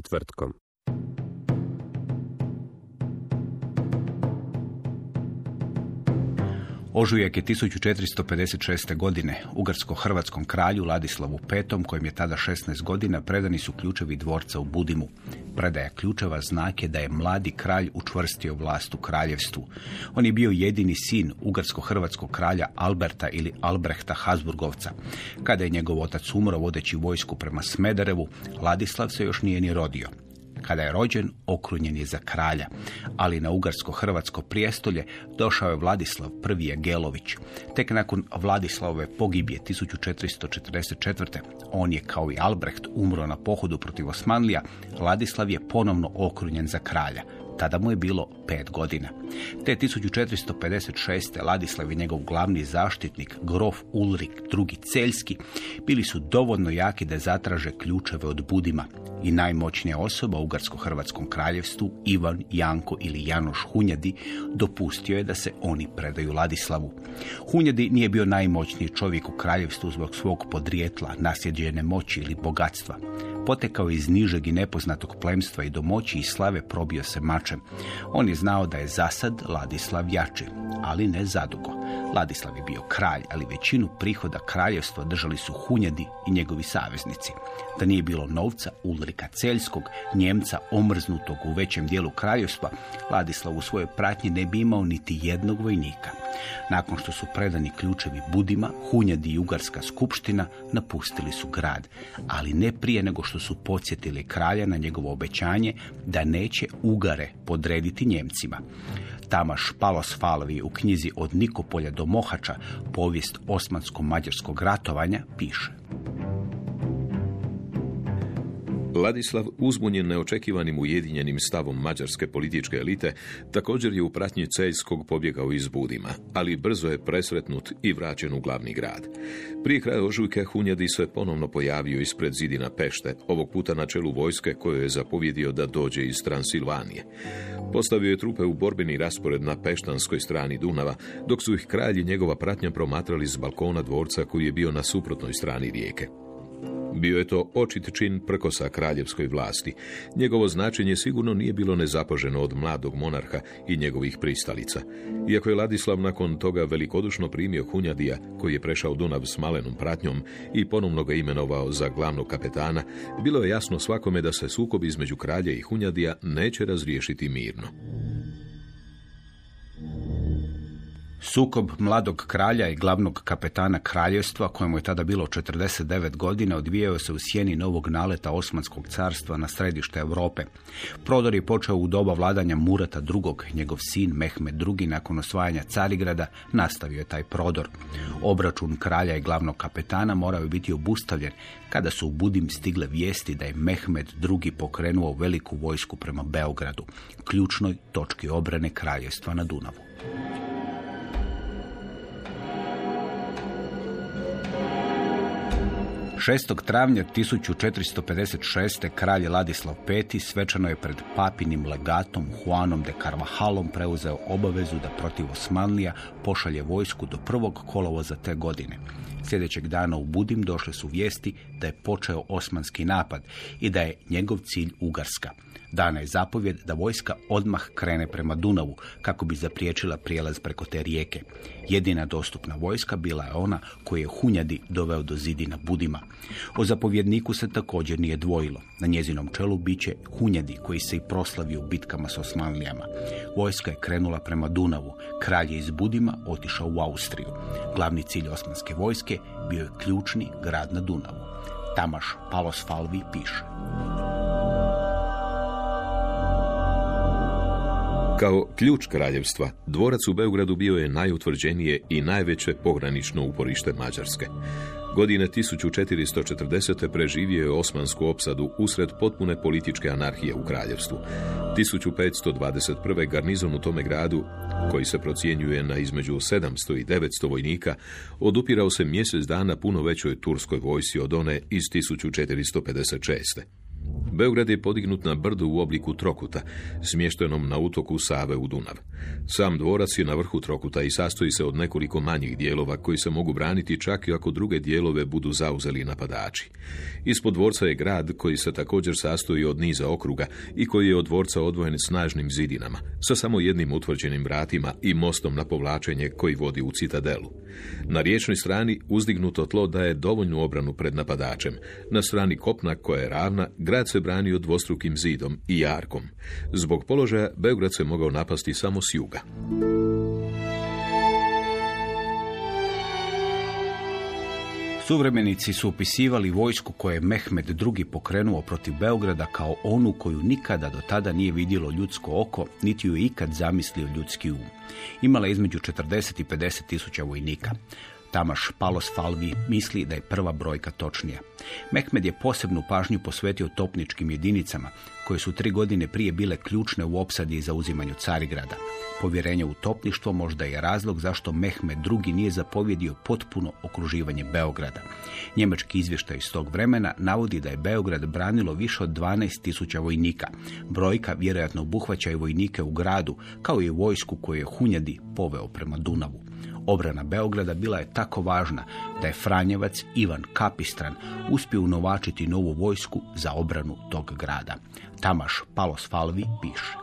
Četvrtkom. Ožujak je 1456. godine ugarsko-hrvatskom kralju Ladislavu V, kojem je tada 16 godina, predani su ključevi dvorca u Budimu. Predaja ključeva znak je da je mladi kralj učvrstio vlast u kraljevstvu. On je bio jedini sin ugarsko-hrvatskog kralja Alberta ili Albrehta Habsburgovca. Kada je njegov otac umro vodeći vojsku prema Smederevu, Ladislav se još nije ni rodio. Kada je rođen, okrunjen je za kralja, ali na ugarsko-hrvatsko prijestolje došao je Vladislav I. Jagelović. Tek nakon Vladislavove pogibije 1444. On je, kao i Albrecht, umro na pohodu protiv Osmanlija, Vladislav je ponovno okrunjen za kralja. Tada mu je bilo pet godina. Te 1456. Ladislav i njegov glavni zaštitnik, grof Ulrik II. Celjski, bili su dovoljno jaki da zatraže ključeve od Budima i najmoćnija osoba u Ugarsko-Hrvatskom kraljevstvu, Ivan Janko ili Janoš Hunjadi, dopustio je da se oni predaju Ladislavu. Hunjadi nije bio najmoćniji čovjek u kraljevstvu zbog svog podrijetla, nasljeđene moći ili bogatstva. Potekao iz nižeg i nepoznatog plemstva i do moći i slave probio se mačem. On je znao da je zasad Ladislav jači, ali ne zadugo. Ladislav je bio kralj, ali većinu prihoda kraljevstva držali su Hunjadi i njegovi saveznici. Da nije bilo novca Ulrika Celjskog, Njemca omrznutog u većem dijelu kraljevstva, Ladislav u svojoj pratnji ne bi imao niti jednog vojnika. Nakon što su predani ključevi Budima, Hunjadi i Ugarska skupština napustili su grad, ali ne prije nego što su podsjetili kralja na njegovo obećanje da neće Ugare podrediti Njemcima. Tamaš Palos Falvi u knjizi Od Nikopolja do Mohača, povijest osmansko-mađarskog ratovanja, piše. Ladislav, uzbunjen neočekivanim ujedinjenim stavom mađarske političke elite, također je u pratnji Celjskog pobjegao iz Budima, ali brzo je presretnut i vraćen u glavni grad. Prije kraja ožujka Hunjadi se ponovno pojavio ispred zidina Pešte, ovog puta na čelu vojske koju je zapovjedio da dođe iz Transilvanije. Postavio je trupe u borbeni raspored na peštanskoj strani Dunava, dok su ih kralj i njegova pratnja promatrali s balkona dvorca koji je bio na suprotnoj strani rijeke. Bio je to očit čin prkosa kraljevskoj vlasti. Njegovo značenje sigurno nije bilo nezapoženo od mladog monarha i njegovih pristalica. Iako je Ladislav nakon toga velikodušno primio Hunjadija, koji je prešao Dunav s malenom pratnjom i ponovno ga imenovao za glavnog kapetana, bilo je jasno svakome da se sukob između kralja i Hunjadija neće razriješiti mirno. Sukob mladog kralja i glavnog kapetana kraljevstva, kojemu je tada bilo 49 godina, odvijao se u sjeni novog naleta Osmanskog carstva na središte Europe. Prodor je počeo u doba vladanja Murata II. Njegov sin Mehmed II. nakon osvajanja Carigrada nastavio je taj prodor. Obračun kralja i glavnog kapetana morao je biti obustavljen kada su u Budim stigle vijesti da je Mehmed II. pokrenuo veliku vojsku prema Beogradu, ključnoj točki obrane kraljevstva na Dunavu. 6. travnja 1456. kralj Ladislav V. svečano je pred papinim legatom Juanom de Carvajalom preuzeo obavezu da protiv Osmanlija pošalje vojsku do prvog kolovoza te godine. Sljedećeg dana u Budim došle su vijesti da je počeo osmanski napad i da je njegov cilj Ugarska. Dana je zapovjed da vojska odmah krene prema Dunavu kako bi zapriječila prijelaz preko te rijeke. Jedina dostupna vojska bila je ona koju je Hunjadi doveo do zidina Budima. O zapovjedniku se također nije dvojilo. Na njezinom čelu bit će Hunjadi koji se i proslavio u bitkama s Osmanlijama. Vojska je krenula prema Dunavu. Kralj je iz Budima otišao u Austriju. Glavni cilj osmanske vojske bio je ključni grad na Dunavu. Tamaš Palos Falvi piše. Kao ključ kraljevstva, dvorac u Beogradu bio je najutvrđenije i najveće pogranično uporište Mađarske. Godine 1440. preživio je osmansku opsadu usred potpune političke anarhije u kraljevstvu. 1521. garnizon u tome gradu, koji se procjenjuje na između 700 i 900 vojnika, odupirao se mjesec dana puno većoj turskoj vojsi od one iz 1456. Beograd je podignut na brdu u obliku trokuta, smještenom na utoku Save u Dunav. Sam dvorac je na vrhu trokuta i sastoji se od nekoliko manjih dijelova koji se mogu braniti čak i ako druge dijelove budu zauzeli napadači. Ispod dvorca je grad koji se također sastoji od niza okruga i koji je od dvorca odvojen snažnim zidinama, sa samo jednim utvrđenim vratima i mostom na povlačenje koji vodi u citadelu. Na riječnoj strani uzdignuto tlo daje dovoljnu obranu pred napadačem. Na strani kopna koja je ravna, grad se branio dvostrukim zidom i jarkom. Zbog položaja Beograd se mogao napasti samo s juga. Suvremenici su opisivali vojsku koje je Mehmed II. pokrenuo protiv Beograda kao onu koju nikada do tada nije vidjelo ljudsko oko, niti ju je ikad zamislio ljudski um. Imala je između 40 i 50 tisuća vojnika. Tamaš Palos Falvi misli da je prva brojka točnija. Mehmed je posebnu pažnju posvetio topničkim jedinicama, koje su tri godine prije bile ključne u opsadi i zauzimanju Carigrada. Povjerenje u topništvo možda je razlog zašto Mehmed II. nije zapovjedio potpuno okruživanje Beograda. Njemački izvještaj iz tog vremena navodi da je Beograd branilo više od 12.000 vojnika. Brojka vjerojatno obuhvaća i vojnike u gradu, kao i vojsku koju je Hunjadi poveo prema Dunavu. Obrana Beograda bila je tako važna da je Franjevac Ivan Kapistran uspio unovačiti novu vojsku za obranu tog grada. Tamaš Palos Falvi piše.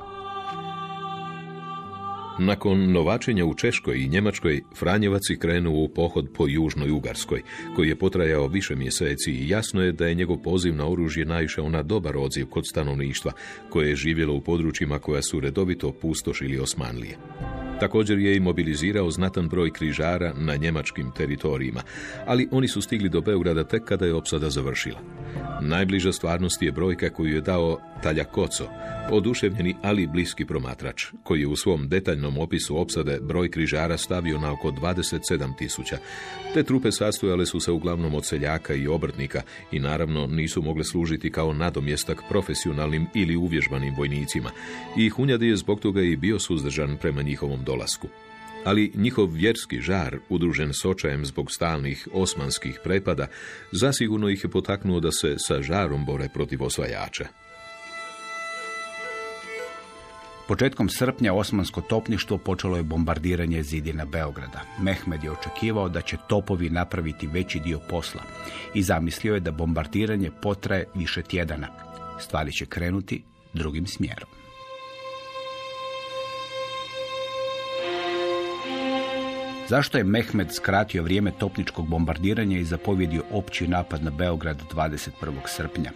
Nakon novačenja u Češkoj i Njemačkoj, Franjevac je krenuo u pohod po Južnoj Ugarskoj, koji je potrajao više mjeseci i jasno je da je njegov poziv na oružje naišao na dobar odziv kod stanovništva, koje je živjelo u područjima koja su redovito pustošili Osmanlije. Također je i mobilizirao znatan broj križara na njemačkim teritorijima, ali oni su stigli do Beograda tek kada je opsada završila. Najbliža stvarnost je brojka koju je dao Talja Koco, oduševljeni ali bliski promatrač, koji je u svom detaljnom opisu opsade broj križara stavio na oko 27 tisuća. Te trupe sastojale su se uglavnom od seljaka i obrtnika i naravno nisu mogle služiti kao nadomjestak profesionalnim ili uvježbanim vojnicima. I Hunjadi je zbog toga i bio suzdržan prema njihovom dolasku ali njihov vjerski žar, udružen s očajem zbog stalnih osmanskih prepada, zasigurno ih je potaknuo da se sa žarom bore protiv osvajača. Početkom srpnja osmansko topništvo počelo je bombardiranje zidina Beograda. Mehmed je očekivao da će topovi napraviti veći dio posla i zamislio je da bombardiranje potraje više tjedana. Stvari će krenuti drugim smjerom. Zašto je Mehmed skratio vrijeme topničkog bombardiranja i zapovjedio opći napad na Beograd 21. srpnja?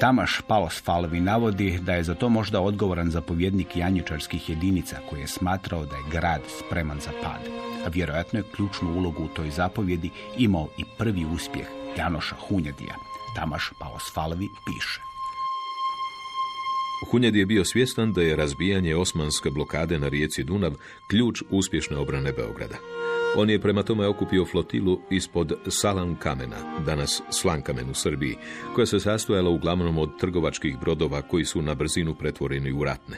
Tamaš Palos Falvi navodi da je za to možda odgovoran zapovjednik janjičarskih jedinica koji je smatrao da je grad spreman za pad. A vjerojatno je ključnu ulogu u toj zapovjedi imao i prvi uspjeh Janoša Hunjadija. Tamaš Palos Falvi piše. Hunjad je bio svjestan da je razbijanje osmanske blokade na rijeci Dunav ključ uspješne obrane Beograda. On je prema tome okupio flotilu ispod Salan kamena, danas Slankamen u Srbiji, koja se sastojala uglavnom od trgovačkih brodova koji su na brzinu pretvoreni u ratne.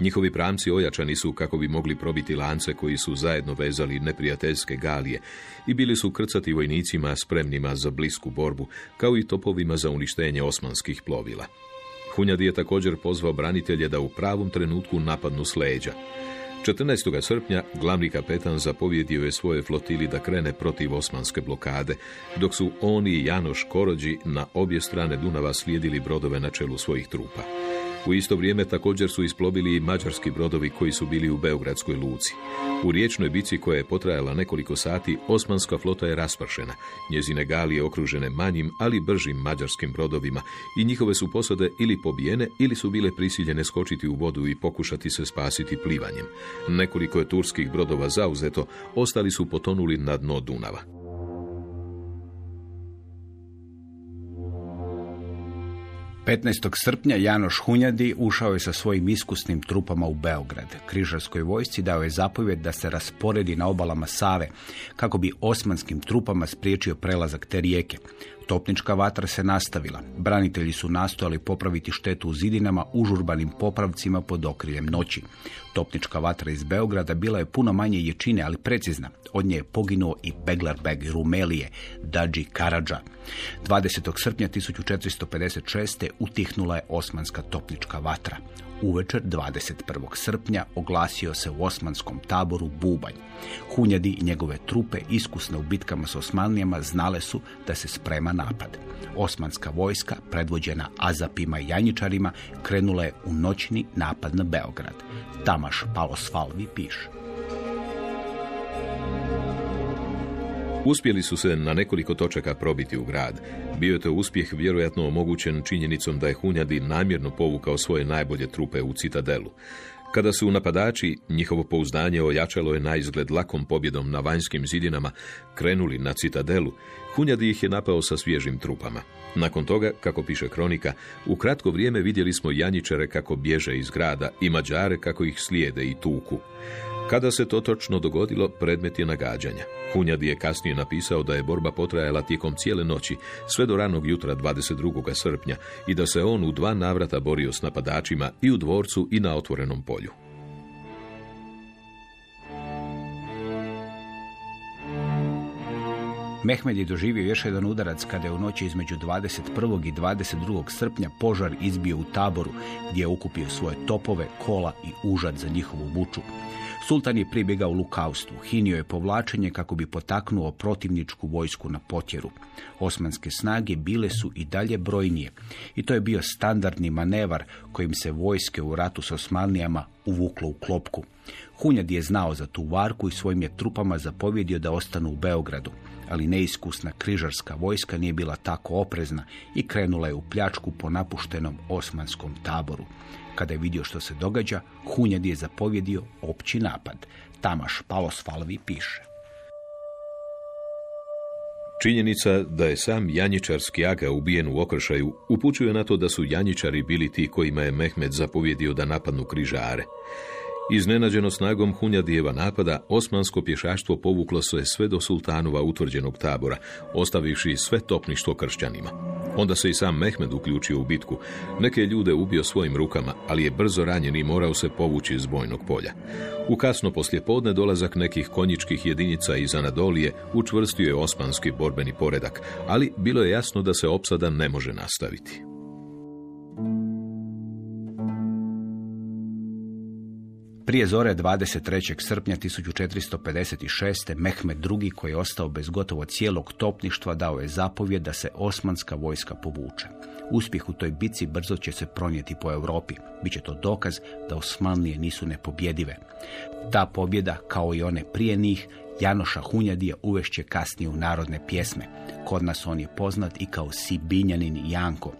Njihovi pramci ojačani su kako bi mogli probiti lance koji su zajedno vezali neprijateljske galije i bili su krcati vojnicima spremnima za blisku borbu, kao i topovima za uništenje osmanskih plovila. Hunjad je također pozvao branitelje da u pravom trenutku napadnu s leđa. 14. srpnja glavni kapetan zapovjedio je svoje flotili da krene protiv osmanske blokade, dok su oni i Janoš Korođi na obje strane Dunava slijedili brodove na čelu svojih trupa. U isto vrijeme također su isplovili i mađarski brodovi koji su bili u Beogradskoj luci. U riječnoj bici koja je potrajala nekoliko sati, osmanska flota je raspršena, njezine galije okružene manjim, ali bržim mađarskim brodovima i njihove su posade ili pobijene ili su bile prisiljene skočiti u vodu i pokušati se spasiti plivanjem. Nekoliko je turskih brodova zauzeto, ostali su potonuli na dno Dunava. 15. srpnja Janoš Hunjadi ušao je sa svojim iskusnim trupama u Beograd. Križarskoj vojsci dao je zapovjed da se rasporedi na obalama Save kako bi osmanskim trupama spriječio prelazak te rijeke. Topnička vatra se nastavila. Branitelji su nastojali popraviti štetu u zidinama užurbanim popravcima pod okriljem noći. Topnička vatra iz Beograda bila je puno manje ječine, ali precizna. Od nje je poginuo i Beglerbeg Rumelije, Dađi Karadža. 20. srpnja 1456. utihnula je osmanska topnička vatra. Uvečer 21. srpnja oglasio se u osmanskom taboru Bubanj. Hunjadi i njegove trupe, iskusne u bitkama s Osmanlijama, znale su da se sprema napad. Osmanska vojska, predvođena Azapima i Janjičarima, krenula je u noćni napad na Beograd. Tamaš Palosvalvi piše. Uspjeli su se na nekoliko točaka probiti u grad. Bio je to uspjeh vjerojatno omogućen činjenicom da je Hunjadi namjerno povukao svoje najbolje trupe u citadelu. Kada su napadači, njihovo pouzdanje ojačalo je na izgled lakom pobjedom na vanjskim zidinama, krenuli na citadelu, Hunjadi ih je napao sa svježim trupama. Nakon toga, kako piše kronika, u kratko vrijeme vidjeli smo Janjičare kako bježe iz grada i Mađare kako ih slijede i tuku. Kada se to točno dogodilo, predmet je nagađanja. Hunjadi je kasnije napisao da je borba potrajala tijekom cijele noći, sve do ranog jutra 22. srpnja i da se on u dva navrata borio s napadačima i u dvorcu i na otvorenom polju. Mehmed je doživio još jedan udarac kada je u noći između 21. i 22. srpnja požar izbio u taboru gdje je ukupio svoje topove, kola i užad za njihovu buču. Sultan je pribjegao lukavstvu, hinio je povlačenje kako bi potaknuo protivničku vojsku na potjeru. Osmanske snage bile su i dalje brojnije i to je bio standardni manevar kojim se vojske u ratu s Osmanlijama uvuklo u klopku. Hunjad je znao za tu varku i svojim je trupama zapovjedio da ostanu u Beogradu, ali neiskusna križarska vojska nije bila tako oprezna i krenula je u pljačku po napuštenom osmanskom taboru. Kada je vidio što se događa, Hunjad je zapovjedio opći napad. Tamaš Palosfalvi piše. Činjenica da je sam Janjičarski aga ubijen u okršaju upućuje na to da su Janjičari bili ti kojima je Mehmed zapovjedio da napadnu križare. Iznenađeno snagom Hunjadijeva napada, osmansko pješaštvo povuklo se sve do sultanova utvrđenog tabora, ostavivši sve topništvo kršćanima. Onda se i sam Mehmed uključio u bitku. Neke ljude ubio svojim rukama, ali je brzo ranjen i morao se povući iz bojnog polja. U kasno podne dolazak nekih konjičkih jedinica iz Anadolije učvrstio je osmanski borbeni poredak, ali bilo je jasno da se opsada ne može nastaviti. Prije zore 23. srpnja 1456. Mehmed II. koji je ostao bez gotovo cijelog topništva dao je zapovjed da se osmanska vojska povuče. Uspjeh u toj bici brzo će se pronijeti po Europi. Biće to dokaz da Osmanlije nisu nepobjedive. Ta pobjeda, kao i one prije njih, Janoša Hunjadija uvešće kasnije u narodne pjesme. Kod nas on je poznat i kao Sibinjanin Janko.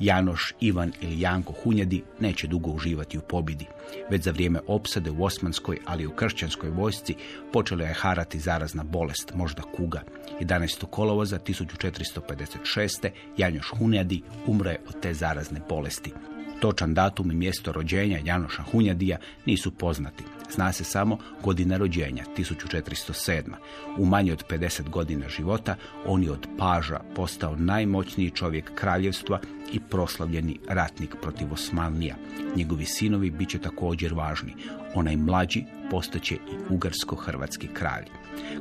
Janoš, Ivan ili Janko Hunjadi neće dugo uživati u pobjedi. Već za vrijeme opsade u osmanskoj, ali i u kršćanskoj vojsci počela je harati zarazna bolest, možda kuga. 11. kolovoza 1456. Janoš Hunjadi umre od te zarazne bolesti. Točan datum i mjesto rođenja Janoša Hunjadija nisu poznati. Zna se samo godina rođenja, 1407. U manje od 50 godina života on je od paža postao najmoćniji čovjek kraljevstva i proslavljeni ratnik protiv Osmanlija. Njegovi sinovi bit će također važni. Onaj mlađi postaće i ugarsko-hrvatski kralj.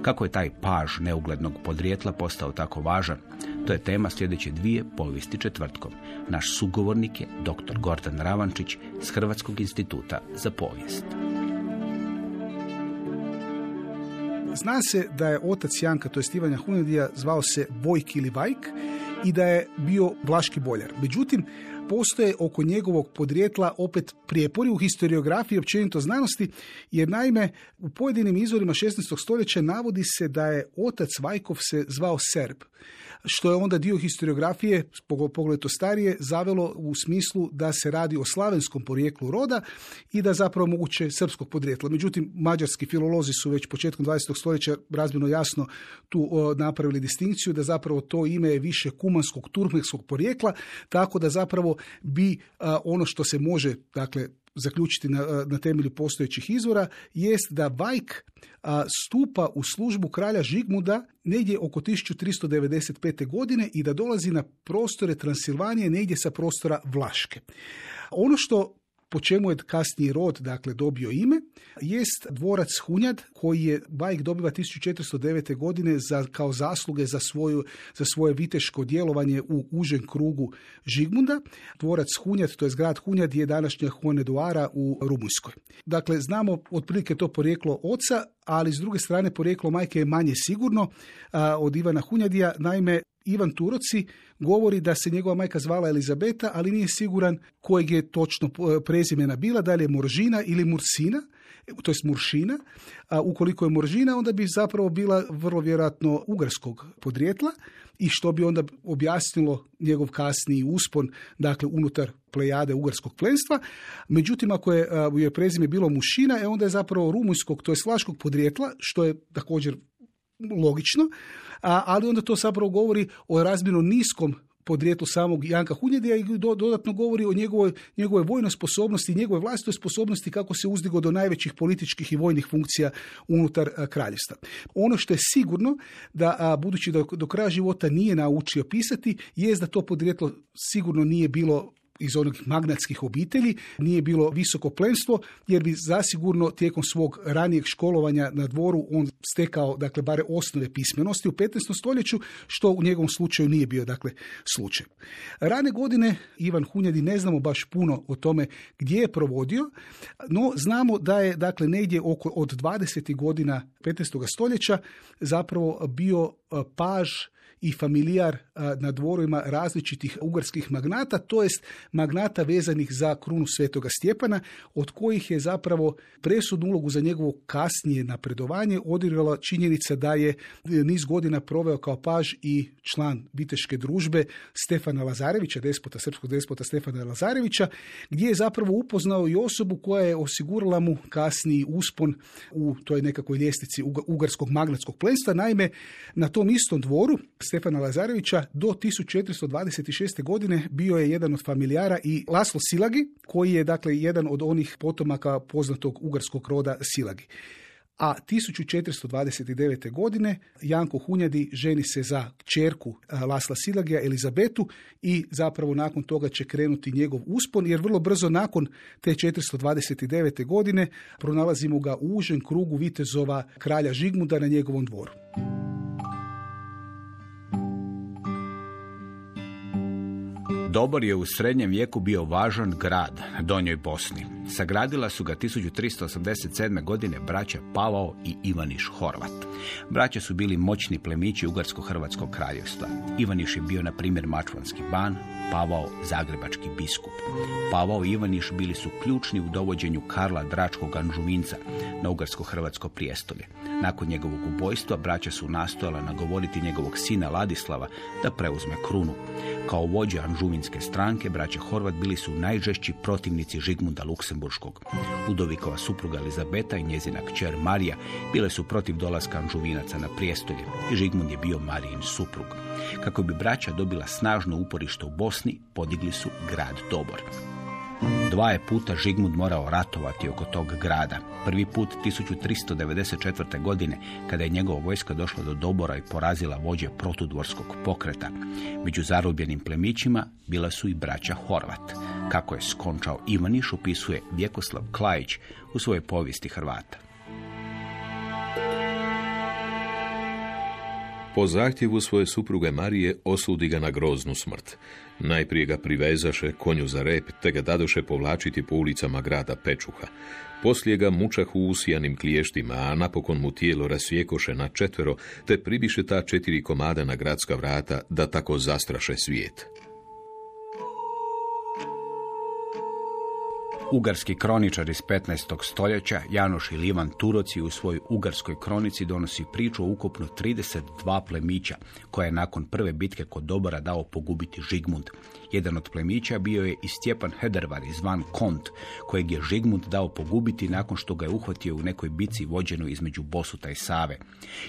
Kako je taj paž neuglednog podrijetla postao tako važan, to je tema sljedeće dvije povijesti četvrtkom. Naš sugovornik je dr. Gordan Ravančić s Hrvatskog instituta za povijest. Zna se da je otac Janka, to je Ivanja Hunedija, zvao se Vojk ili Vajk i da je bio Vlaški boljar. Međutim, postoje oko njegovog podrijetla opet prijepori u historiografiji i općenito znanosti, jer naime u pojedinim izvorima 16. stoljeća navodi se da je otac Vajkov se zvao Serb što je onda dio historiografije, pogledajte starije, zavelo u smislu da se radi o slavenskom porijeklu roda i da zapravo moguće srpskog podrijetla. Međutim, mađarski filolozi su već početkom 20. stoljeća razmjerno jasno tu napravili distinkciju da zapravo to ime je više kumanskog, turkmenskog porijekla, tako da zapravo bi ono što se može, dakle, zaključiti na, na temelju postojećih izvora jest da Vajk stupa u službu kralja Žigmuda negdje oko 1395. godine i da dolazi na prostore Transilvanije negdje sa prostora Vlaške. Ono što po čemu je kasniji rod dakle dobio ime, jest dvorac Hunjad koji je Bajk dobiva 1409. godine za, kao zasluge za, svoju, za svoje viteško djelovanje u užem krugu Žigmunda. Dvorac Hunjad, to je grad Hunjad, je današnja Huanedoara u Rumunjskoj. Dakle, znamo otprilike to porijeklo oca, ali s druge strane porijeklo majke je manje sigurno a, od Ivana Hunjadija. Naime, Ivan Turoci govori da se njegova majka zvala Elizabeta, ali nije siguran kojeg je točno prezimena bila, da li je Moržina ili Mursina, to jest Muršina. A ukoliko je Moržina, onda bi zapravo bila vrlo vjerojatno ugarskog podrijetla i što bi onda objasnilo njegov kasniji uspon, dakle unutar plejade ugarskog plenstva. Međutim, ako je, je prezime bilo Mušina, e onda je zapravo rumunjskog, to je slaškog podrijetla, što je također logično, ali onda to zapravo govori o razmjerno niskom podrijetlu samog Janka Hunjedija i dodatno govori o njegovoj, njegovoj vojnoj sposobnosti i njegove vlastitoj sposobnosti kako se uzdigo do najvećih političkih i vojnih funkcija unutar kraljevstva. Ono što je sigurno da budući da do kraja života nije naučio pisati, je da to podrijetlo sigurno nije bilo iz onih magnatskih obitelji, nije bilo visoko plemstvo, jer bi zasigurno tijekom svog ranijeg školovanja na dvoru on stekao, dakle, bare osnove pismenosti u 15. stoljeću, što u njegovom slučaju nije bio, dakle, slučaj. Rane godine Ivan Hunjadi ne znamo baš puno o tome gdje je provodio, no znamo da je, dakle, negdje oko od 20. godina 15. stoljeća zapravo bio paž i familijar na dvorima različitih ugarskih magnata, to jest magnata vezanih za krunu Svetoga Stjepana, od kojih je zapravo presudnu ulogu za njegovo kasnije napredovanje odigrala činjenica da je niz godina proveo kao paž i član biteške družbe Stefana Lazarevića, despota, srpskog despota Stefana Lazarevića, gdje je zapravo upoznao i osobu koja je osigurala mu kasniji uspon u toj nekakvoj ljestvici ugarskog magnatskog plenstva. Naime, na tom istom dvoru Stefana Lazarevića do 1426. godine bio je jedan od familijara i Laslo Silagi, koji je dakle jedan od onih potomaka poznatog ugarskog roda Silagi. A 1429. godine Janko Hunjadi ženi se za čerku Lasla Silagija Elizabetu i zapravo nakon toga će krenuti njegov uspon jer vrlo brzo nakon te 429. godine pronalazimo ga u užem krugu vitezova kralja Žigmunda na njegovom dvoru. Dobor je u srednjem vijeku bio važan grad Donjoj Bosni. Sagradila su ga 1387. godine braća Pavao i Ivaniš Horvat. Braća su bili moćni plemići Ugarsko-Hrvatskog kraljevstva. Ivaniš je bio, na primjer, mačvanski ban, Pavao zagrebački biskup. Pavao i Ivaniš bili su ključni u dovođenju Karla Dračkog Anžuminca na Ugarsko-Hrvatsko prijestolje. Nakon njegovog ubojstva braća su nastojala nagovoriti njegovog sina Ladislava da preuzme krunu. Kao vođe Anžuminske stranke, braća Horvat bili su najžešći protivnici Žigmunda Luksemburškog. Ludovikova supruga Elizabeta i njezina kćer Marija bile su protiv dolaska Anžuvinaca na prijestolje i Žigmund je bio Marijin suprug. Kako bi braća dobila snažno uporište u Bosni, podigli su grad Dobor. Dva je puta Žigmund morao ratovati oko tog grada. Prvi put 1394. godine, kada je njegova vojska došla do Dobora i porazila vođe protudvorskog pokreta. Među zarobljenim plemićima bila su i braća Horvat. Kako je skončao Ivaniš, opisuje Vjekoslav Klajić u svojoj povijesti Hrvata. Po zahtjevu svoje supruge Marije osudi ga na groznu smrt. Najprije ga privezaše konju za rep, te ga dadoše povlačiti po ulicama grada Pečuha. Poslije ga mučahu usijanim kliještima, a napokon mu tijelo rasvijekoše na četvero, te pribiše ta četiri komada na gradska vrata, da tako zastraše svijet. Ugarski kroničar iz 15. stoljeća, Janoš ili Ivan Turoci u svojoj ugarskoj kronici donosi priču o ukupno 32 plemića, koja je nakon prve bitke kod Dobora dao pogubiti Žigmund. Jedan od plemića bio je i Stjepan Hedervar zvan Kont, kojeg je Žigmund dao pogubiti nakon što ga je uhvatio u nekoj bici vođenoj između Bosuta i Save.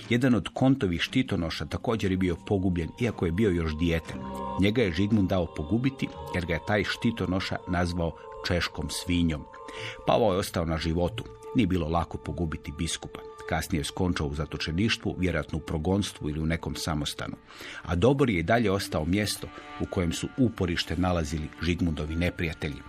Jedan od Kontovih štitonoša također je bio pogubljen, iako je bio još dijete. Njega je Žigmund dao pogubiti jer ga je taj štitonoša nazvao češkom svinjom. Pavao je ostao na životu. Nije bilo lako pogubiti biskupa. Kasnije je skončao u zatočeništvu, vjerojatno u progonstvu ili u nekom samostanu. A Dobor je i dalje ostao mjesto u kojem su uporište nalazili Žigmundovi neprijatelji.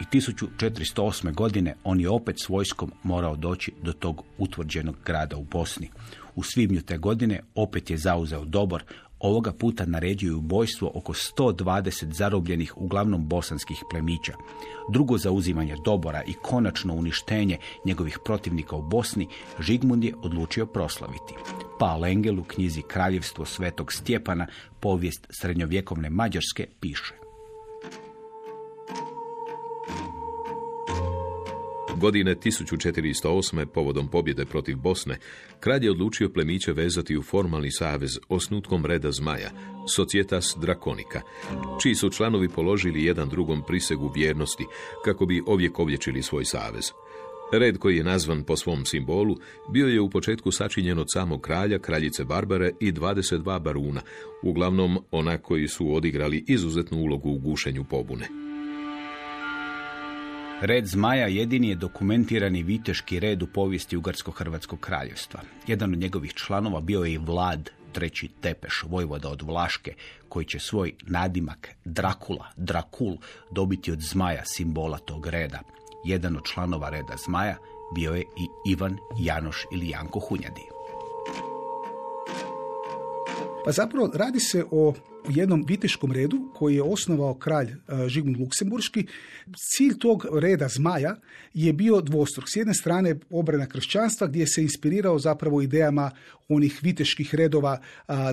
I 1408. godine on je opet s vojskom morao doći do tog utvrđenog grada u Bosni. U svibnju te godine opet je zauzeo Dobor, ovoga puta naređuju ubojstvo oko 120 zarobljenih uglavnom bosanskih plemića. Drugo zauzimanje Dobora i konačno uništenje njegovih protivnika u Bosni Žigmund je odlučio proslaviti. Pa Engel u knjizi Kraljevstvo Svetog Stjepana, povijest srednjovjekovne Mađarske, piše. Godine 1408. povodom pobjede protiv Bosne, kralj je odlučio plemiće vezati u formalni savez osnutkom reda zmaja, Societas Drakonika, čiji su članovi položili jedan drugom prisegu vjernosti kako bi ovjekovlječili svoj savez. Red koji je nazvan po svom simbolu bio je u početku sačinjen od samog kralja, kraljice Barbare i 22 baruna, uglavnom ona koji su odigrali izuzetnu ulogu u gušenju pobune. Red zmaja jedini je dokumentirani viteški red u povijesti Ugarsko-Hrvatskog kraljevstva. Jedan od njegovih članova bio je i Vlad treći Tepeš, vojvoda od Vlaške, koji će svoj nadimak Drakula, Drakul, dobiti od zmaja simbola tog reda. Jedan od članova reda zmaja bio je i Ivan Janoš ili Janko Hunjadi. Pa zapravo radi se o jednom viteškom redu koji je osnovao kralj e, Žigmund Luksemburški. Cilj tog reda zmaja je bio dvostruk. S jedne strane obrana kršćanstva gdje se inspirirao zapravo idejama onih viteških redova,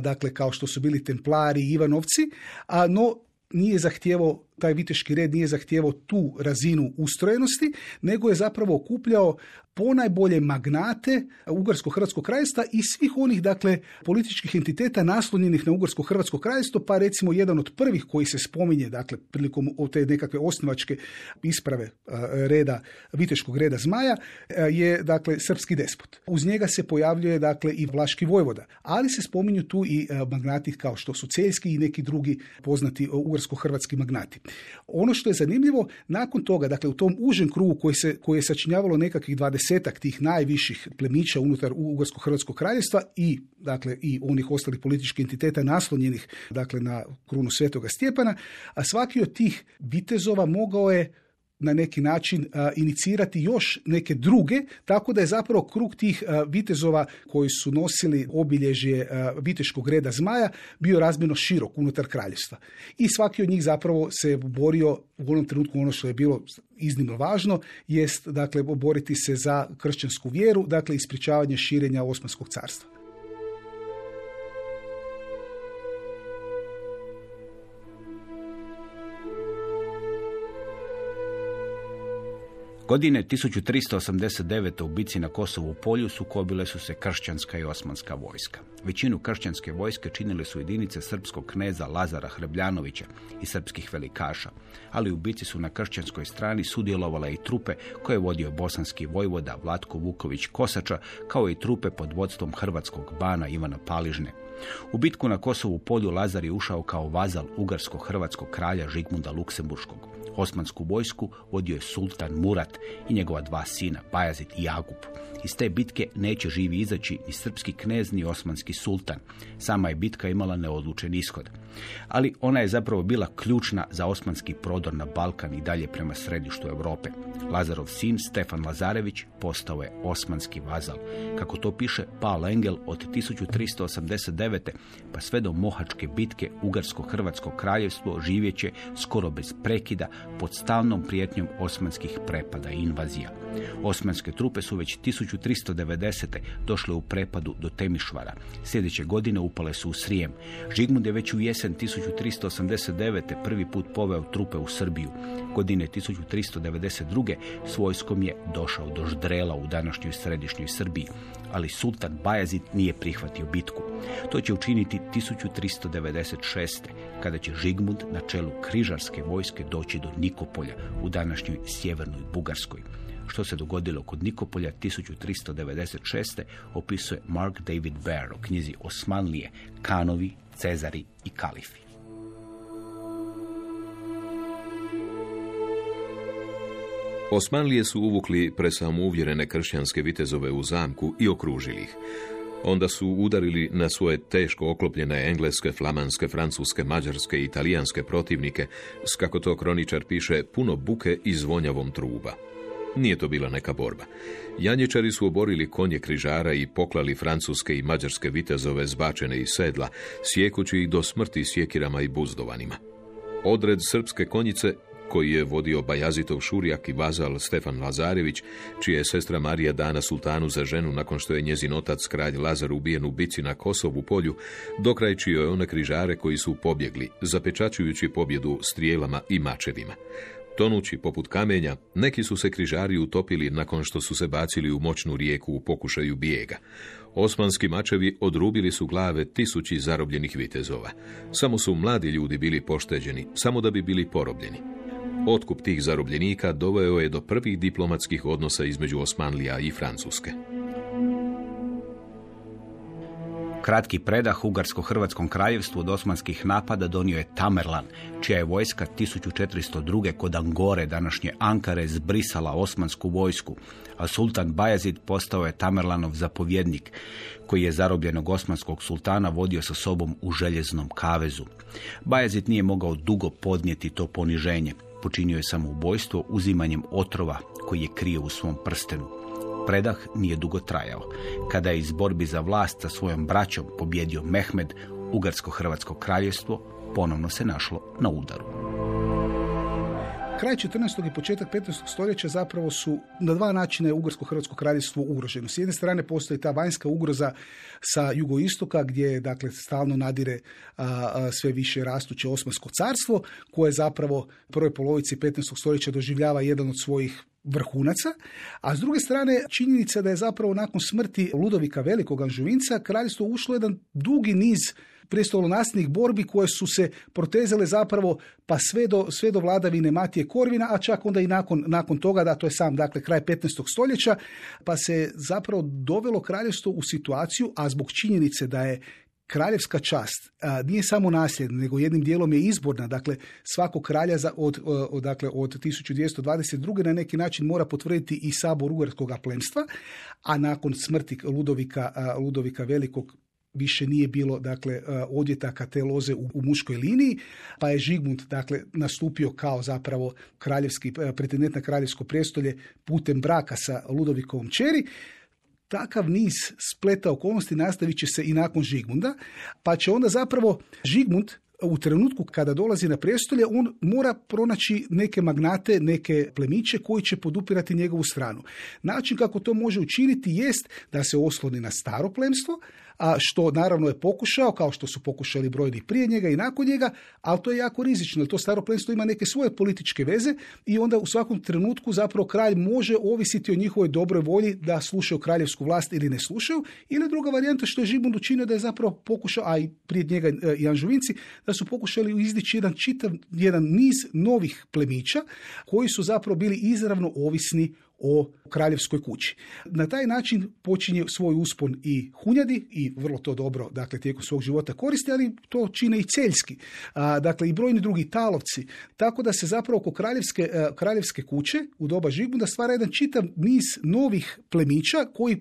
dakle kao što su bili templari i Ivanovci, a no nije zahtijevao taj viteški red nije zahtijevao tu razinu ustrojenosti, nego je zapravo okupljao ponajbolje magnate Ugarsko-Hrvatskog krajstva i svih onih dakle političkih entiteta naslonjenih na Ugarsko-Hrvatsko krajstvo, pa recimo jedan od prvih koji se spominje dakle prilikom te nekakve osnovačke isprave reda, viteškog reda zmaja je dakle srpski despot. Uz njega se pojavljuje dakle i vlaški vojvoda, ali se spominju tu i magnati kao što su Celjski i neki drugi poznati ugarsko-hrvatski magnati. Ono što je zanimljivo, nakon toga, dakle u tom užem krugu koji, se, koji je sačinjavalo nekakvih dvadesetak tih najviših plemića unutar Ugarsko-Hrvatskog kraljevstva i dakle i onih ostalih političkih entiteta naslonjenih dakle na krunu Svetoga Stjepana, a svaki od tih vitezova mogao je na neki način inicirati još neke druge, tako da je zapravo krug tih vitezova koji su nosili obilježje viteškog reda zmaja bio razmjerno širok unutar kraljevstva. I svaki od njih zapravo se borio u onom trenutku ono što je bilo iznimno važno jest dakle boriti se za kršćansku vjeru, dakle ispričavanje širenja Osmanskog carstva. Godine 1389. u bici na Kosovu polju sukobile su se kršćanska i osmanska vojska. Većinu kršćanske vojske činile su jedinice srpskog kneza Lazara Hrebljanovića i srpskih velikaša, ali u bici su na kršćanskoj strani sudjelovale i trupe koje je vodio bosanski vojvoda Vlatko Vuković Kosača, kao i trupe pod vodstvom hrvatskog bana Ivana Paližne. U bitku na Kosovu polju Lazar je ušao kao vazal ugarsko-hrvatskog kralja Žigmunda Luksemburškog. Osmansku vojsku vodio je sultan Murat i njegova dva sina, Bajazit i Jagup. Iz te bitke neće živi izaći ni srpski knez ni osmanski sultan. Sama je bitka imala neodlučen ishod. Ali ona je zapravo bila ključna za osmanski prodor na Balkan i dalje prema središtu Europe. Lazarov sin Stefan Lazarević postao je osmanski vazal. Kako to piše Paul Engel od 1389. pa sve do Mohačke bitke Ugarsko-Hrvatsko kraljevstvo živjeće skoro bez prekida pod stalnom prijetnjom osmanskih prepada i invazija. Osmanske trupe su već 1390. došle u prepadu do Temišvara. Sljedeće godine upale su u Srijem. Žigmund je već u jesen jesen 1389. prvi put poveo trupe u Srbiju. Godine 1392. s vojskom je došao do Ždrela u današnjoj središnjoj Srbiji, ali sultan Bajazid nije prihvatio bitku. To će učiniti 1396. kada će Žigmund na čelu križarske vojske doći do Nikopolja u današnjoj sjevernoj Bugarskoj. Što se dogodilo kod Nikopolja 1396. opisuje Mark David Baer u knjizi Osmanlije, Kanovi, Cezari i Kalifi. Osmanlije su uvukli presamouvjerene kršćanske vitezove u zamku i okružili ih. Onda su udarili na svoje teško oklopljene engleske, flamanske, francuske, mađarske i italijanske protivnike, s kako to kroničar piše, puno buke i zvonjavom truba. Nije to bila neka borba. Janječari su oborili konje križara i poklali francuske i mađarske vitezove zbačene iz sedla, sjekući ih do smrti sjekirama i buzdovanima. Odred srpske konjice koji je vodio Bajazitov šurijak i vazal Stefan Lazarević, čija je sestra Marija dana sultanu za ženu nakon što je njezin otac kralj Lazar ubijen u bici na Kosovu polju, dokrajčio je one križare koji su pobjegli, zapečačujući pobjedu strijelama i mačevima. Tonući poput kamenja, neki su se križari utopili nakon što su se bacili u moćnu rijeku u pokušaju bijega. Osmanski mačevi odrubili su glave tisući zarobljenih vitezova. Samo su mladi ljudi bili pošteđeni, samo da bi bili porobljeni. Otkup tih zarobljenika doveo je do prvih diplomatskih odnosa između Osmanlija i Francuske. Kratki predah Ugarsko-Hrvatskom kraljevstvu od osmanskih napada donio je Tamerlan, čija je vojska 1402. kod Angore, današnje Ankare, zbrisala osmansku vojsku, a sultan Bajazid postao je Tamerlanov zapovjednik, koji je zarobljenog osmanskog sultana vodio sa sobom u željeznom kavezu. Bajazid nije mogao dugo podnijeti to poniženje. Počinio je samoubojstvo uzimanjem otrova koji je krio u svom prstenu predah nije dugo trajao. Kada je iz borbi za vlast sa svojom braćom pobjedio Mehmed, Ugarsko-Hrvatsko kraljevstvo ponovno se našlo na udaru. Kraj 14. i početak 15. stoljeća zapravo su na dva načina Ugarsko-Hrvatsko kraljevstvo ugroženo. S jedne strane postoji ta vanjska ugroza sa jugoistoka gdje dakle stalno nadire sve više rastuće Osmansko carstvo koje zapravo u prvoj polovici 15. stoljeća doživljava jedan od svojih vrhunaca, a s druge strane činjenica da je zapravo nakon smrti Ludovika Velikog Anžuvinca kraljstvo ušlo jedan dugi niz prestolonasnih borbi koje su se protezale zapravo pa sve do, sve do vladavine Matije Korvina, a čak onda i nakon, nakon toga, da to je sam dakle kraj 15. stoljeća, pa se zapravo dovelo kraljevstvo u situaciju, a zbog činjenice da je kraljevska čast nije samo nasljedna, nego jednim dijelom je izborna. Dakle, svako kralja za, od, od, dakle, od 1222. na neki način mora potvrditi i sabor ugarskog plemstva, a nakon smrti Ludovika, Ludovika Velikog više nije bilo dakle odjetaka te loze u, u muškoj liniji, pa je Žigmund dakle nastupio kao zapravo kraljevski pretendent na kraljevsko prestolje putem braka sa Ludovikovom čeri takav niz spleta okolnosti nastavit će se i nakon Žigmunda, pa će onda zapravo Žigmund u trenutku kada dolazi na prestolje, on mora pronaći neke magnate, neke plemiće koji će podupirati njegovu stranu. Način kako to može učiniti jest da se osloni na staro plemstvo, a što naravno je pokušao, kao što su pokušali brojni prije njega i nakon njega, ali to je jako rizično, jer to staro plemstvo ima neke svoje političke veze i onda u svakom trenutku zapravo kralj može ovisiti o njihovoj dobroj volji da slušaju kraljevsku vlast ili ne slušaju, ili druga varijanta što je Žigmund učinio da je zapravo pokušao, a i prije njega e, i Anžuvinci, da su pokušali izdići jedan čitav, jedan niz novih plemića koji su zapravo bili izravno ovisni o kraljevskoj kući. Na taj način počinje svoj uspon i Hunjadi i vrlo to dobro dakle, tijekom svog života koristi, ali to čine i Celjski, a, dakle i brojni drugi Talovci. Tako da se zapravo oko kraljevske, a, kraljevske kuće u doba Žigmunda stvara jedan čitav niz novih plemića koji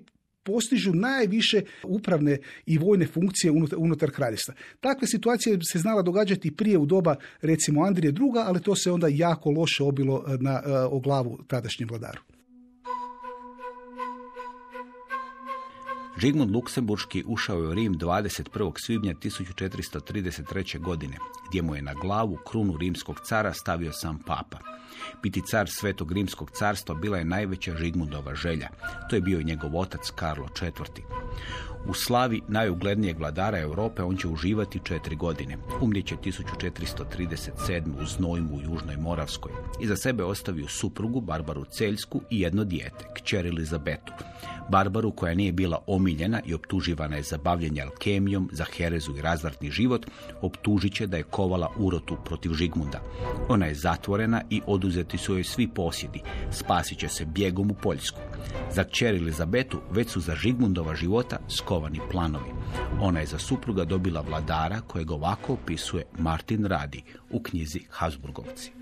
postižu najviše upravne i vojne funkcije unutar, unutar kraljevstva. Takve situacije se znala događati prije u doba recimo Andrije II, ali to se onda jako loše obilo na, o glavu tadašnjem vladaru. Žigmund Luksemburški ušao je u Rim 21. svibnja 1433. godine, gdje mu je na glavu krunu rimskog cara stavio sam papa. Biti car Svetog rimskog carstva bila je najveća Žigmundova želja. To je bio i njegov otac Karlo IV. U slavi najuglednijeg vladara Europe on će uživati četiri godine. Umrijet će 1437. u Znojmu u Južnoj Moravskoj. Iza sebe ostavio suprugu Barbaru Celjsku i jedno dijete, kćer Elizabetu. Barbaru koja nije bila omiljena i optuživana je za bavljenje alkemijom, za herezu i razvratni život, optužit će da je kovala urotu protiv Žigmunda. Ona je zatvorena i oduzeti su joj svi posjedi. Spasit će se bjegom u Poljsku. Za kćer Elizabetu već su za Žigmundova života skovani planovi. Ona je za supruga dobila vladara kojeg ovako opisuje Martin Radi u knjizi Habsburgovci.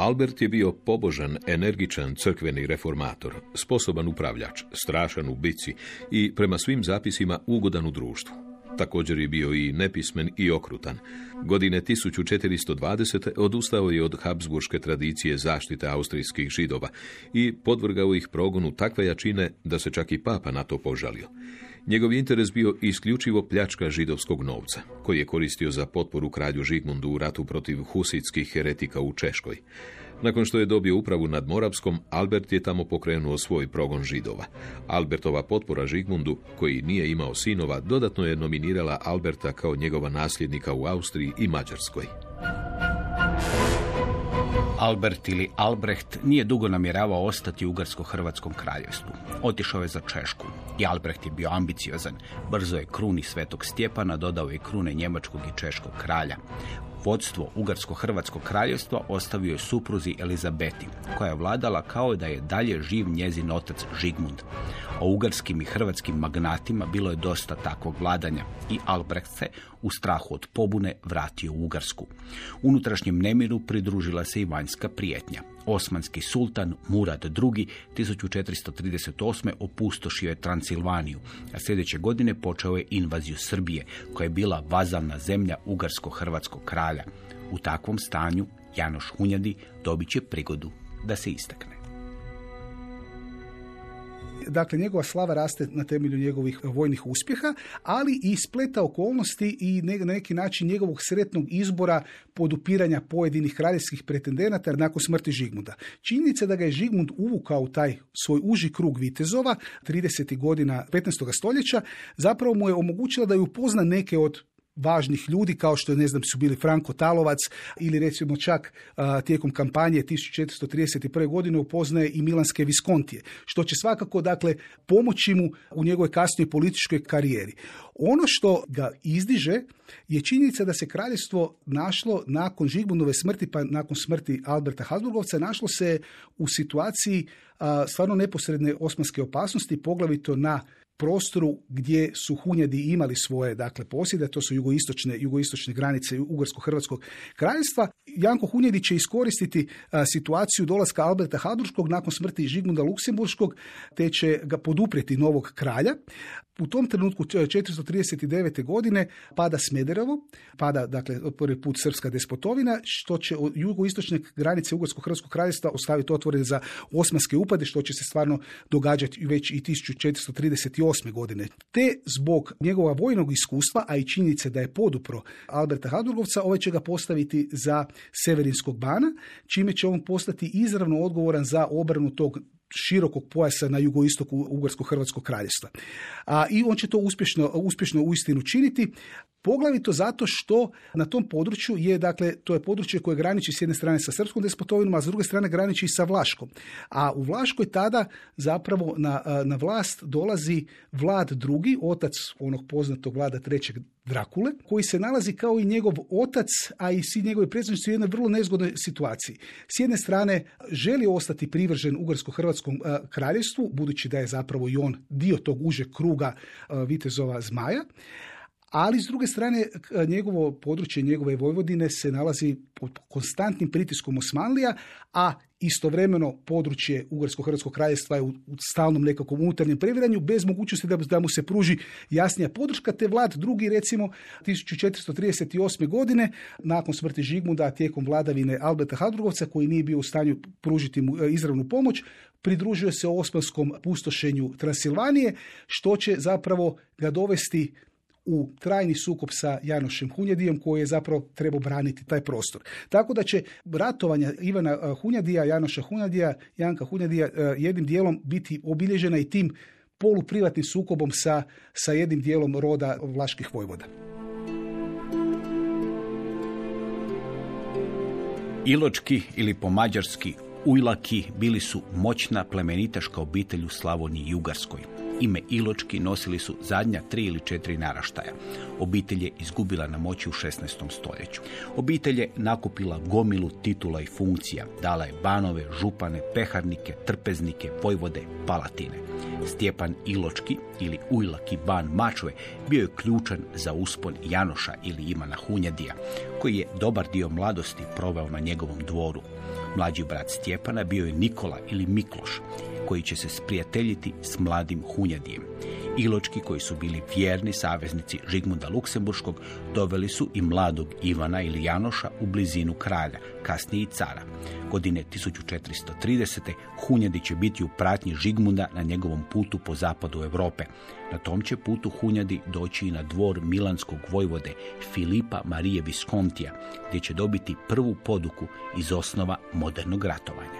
Albert je bio pobožan, energičan crkveni reformator, sposoban upravljač, strašan u bici i prema svim zapisima ugodan u društvu. Također je bio i nepismen i okrutan. Godine 1420. odustao je od Habsburške tradicije zaštite austrijskih židova i podvrgao ih progonu takve jačine da se čak i papa na to požalio. Njegov interes bio isključivo pljačka židovskog novca, koji je koristio za potporu kralju Žigmundu u ratu protiv husitskih heretika u Češkoj. Nakon što je dobio upravu nad Moravskom, Albert je tamo pokrenuo svoj progon židova. Albertova potpora Žigmundu, koji nije imao sinova, dodatno je nominirala Alberta kao njegova nasljednika u Austriji i Mađarskoj. Albert ili Albrecht nije dugo namjeravao ostati u Ugarsko-Hrvatskom kraljevstvu. Otišao je za Češku i Albrecht je bio ambiciozan. Brzo je kruni Svetog Stjepana dodao je krune njemačkog i češkog kralja. Vodstvo Ugarsko-Hrvatskog kraljevstva ostavio je supruzi Elizabeti, koja je vladala kao da je dalje živ njezin otac Žigmund. O ugarskim i hrvatskim magnatima bilo je dosta takvog vladanja i Albrecht se u strahu od pobune vratio u Ugarsku. Unutrašnjem nemiru pridružila se i vanjska prijetnja. Osmanski sultan Murad II. 1438. opustošio je Transilvaniju, a sljedeće godine počeo je invaziju Srbije, koja je bila vazalna zemlja Ugarsko-Hrvatskog kralja. U takvom stanju Janoš Hunjadi dobit će prigodu da se istakne. Dakle, njegova slava raste na temelju njegovih vojnih uspjeha, ali i spleta okolnosti i na neki način njegovog sretnog izbora podupiranja pojedinih kraljevskih pretendenata nakon smrti Žigmunda. Činjenica da ga je Žigmund uvukao u taj svoj uži krug vitezova 30. godina 15. stoljeća zapravo mu je omogućila da ju upozna neke od važnih ljudi kao što ne znam su bili Franko Talovac ili recimo čak tijekom kampanje 1431. godine upoznaje i Milanske Viskontije, što će svakako dakle pomoći mu u njegovoj kasnijoj političkoj karijeri. Ono što ga izdiže je činjenica da se kraljevstvo našlo nakon Žigmundove smrti, pa nakon smrti Alberta Habsburgovca, našlo se u situaciji stvarno neposredne osmanske opasnosti, poglavito na prostoru gdje su Hunjadi imali svoje dakle posjede, to su jugoistočne, jugoistočne granice Ugarsko-Hrvatskog kraljevstva. Janko Hunjadi će iskoristiti situaciju dolaska Alberta Habsburškog nakon smrti Žigmunda Luksemburškog, te će ga poduprijeti novog kralja. U tom trenutku 439. godine pada Smederevo, pada dakle prvi put srpska despotovina, što će jugoistočne granice Ugarsko-Hrvatskog kraljevstva ostaviti otvorene za osmanske upade, što će se stvarno događati već i 1438. godine. Te zbog njegova vojnog iskustva, a i činjenice da je podupro Alberta Hadurgovca, ovaj će ga postaviti za Severinskog bana, čime će on postati izravno odgovoran za obranu tog širokog pojasa na jugoistoku Ugarsko-Hrvatskog kraljevstva. A, I on će to uspješno, uspješno uistinu činiti, poglavito zato što na tom području je, dakle, to je područje koje graniči s jedne strane sa srpskom despotovinom, a s druge strane graniči sa Vlaškom. A u Vlaškoj tada zapravo na, na vlast dolazi Vlad drugi, otac onog poznatog vlada trećeg Drakule, koji se nalazi kao i njegov otac, a i svi njegovi predstavnici u jednoj vrlo nezgodnoj situaciji. S jedne strane želi ostati privržen Ugarsko-Hrvatskom kraljevstvu, budući da je zapravo i on dio tog uže kruga vitezova zmaja, ali s druge strane njegovo područje njegove Vojvodine se nalazi pod konstantnim pritiskom Osmanlija, a istovremeno područje Ugarsko-Hrvatskog kraljevstva je u stalnom nekakvom unutarnjem previranju bez mogućnosti da, da mu se pruži jasnija podrška, te vlad drugi recimo 1438. godine nakon smrti Žigmunda tijekom vladavine Alberta Hadrugovca koji nije bio u stanju pružiti mu e, izravnu pomoć, pridružuje se osmanskom pustošenju Transilvanije, što će zapravo ga dovesti u trajni sukob sa Janošem Hunjadijom koji je zapravo trebao braniti taj prostor. Tako da će ratovanja Ivana eh, Hunjadija, Janoša Hunjadija, Janka Hunjadija eh, jednim dijelom biti obilježena i tim poluprivatnim sukobom sa, sa jednim dijelom roda vlaških vojvoda. Iločki ili po mađarski Ujlaki bili su moćna plemenitaška obitelj u Slavoniji i Ugarskoj. Ime Iločki nosili su zadnja tri ili četiri naraštaja. Obitelj je izgubila na moći u 16. stoljeću. Obitelj je nakupila gomilu titula i funkcija. Dala je banove, župane, peharnike, trpeznike, vojvode, palatine. Stjepan Iločki ili Ujlaki ban Mačve bio je ključan za uspon Janoša ili Imana Hunjadija, koji je dobar dio mladosti proveo na njegovom dvoru. Mlađi brat Stjepana bio je Nikola ili Mikloš, koji će se sprijateljiti s mladim Hunjadijem. Iločki, koji su bili vjerni saveznici Žigmunda Luksemburškog, doveli su i mladog Ivana ili Janoša u blizinu kralja, kasnije i cara. Godine 1430. Hunjadi će biti u pratnji Žigmunda na njegovom putu po zapadu Europe. Na tom će putu Hunjadi doći i na dvor milanskog vojvode Filipa Marije Viskontija, gdje će dobiti prvu poduku iz osnova modernog ratovanja.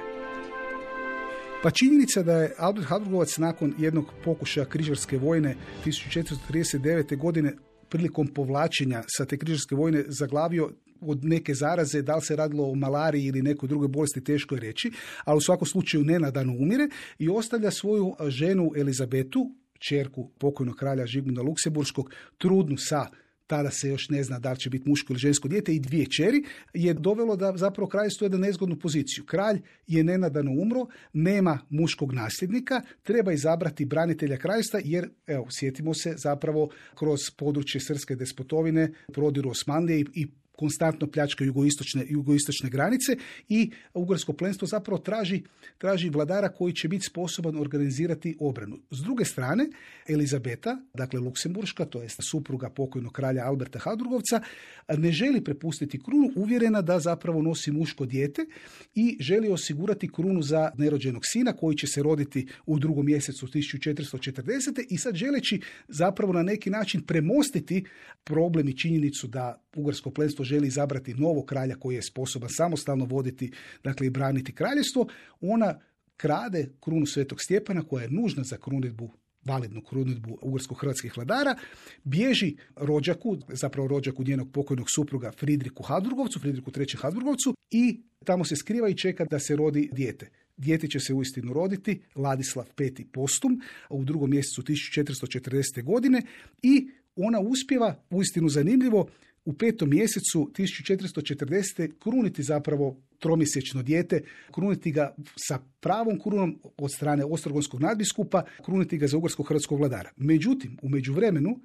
Pa činjenica da je Albert Habsburgovac nakon jednog pokušaja križarske vojne 1439. godine prilikom povlačenja sa te križarske vojne zaglavio od neke zaraze, da li se radilo o malariji ili nekoj drugoj bolesti, teško je reći, ali u svakom slučaju nenadano umire i ostavlja svoju ženu Elizabetu, čerku pokojnog kralja Žigmunda Luksemburškog, trudnu sa tada se još ne zna da li će biti muško ili žensko dijete i dvije čeri, je dovelo da zapravo kralj stoje na nezgodnu poziciju. Kralj je nenadano umro, nema muškog nasljednika, treba izabrati branitelja kraljstva jer, evo, sjetimo se, zapravo kroz područje Srpske despotovine prodiru Osmanlije i konstantno pljačka jugoistočne, jugoistočne granice i ugarsko plenstvo zapravo traži, traži vladara koji će biti sposoban organizirati obranu. S druge strane, Elizabeta, dakle Luksemburška, to jest supruga pokojnog kralja Alberta Hadrugovca, ne želi prepustiti krunu, uvjerena da zapravo nosi muško dijete i želi osigurati krunu za nerođenog sina koji će se roditi u drugom mjesecu 1440. i sad želeći zapravo na neki način premostiti problem i činjenicu da ugarsko plenstvo želi izabrati novog kralja koji je sposoban samostalno voditi dakle i braniti kraljevstvo, ona krade krunu Svetog Stjepana koja je nužna za krunitbu validnu krunitbu ugarsko-hrvatskih vladara, bježi rođaku, zapravo rođaku njenog pokojnog supruga Fridriku Hadrugovcu, Fridriku III. Hadrugovcu i tamo se skriva i čeka da se rodi dijete. Dijete će se uistinu roditi, Ladislav V. postum, u drugom mjesecu 1440. godine i ona uspjeva, uistinu zanimljivo, u petom mjesecu 1440. kruniti zapravo tromjesečno dijete, kruniti ga sa pravom krunom od strane Ostrogonskog nadbiskupa, kruniti ga za ugarsko-hrvatskog vladara. Međutim, u međuvremenu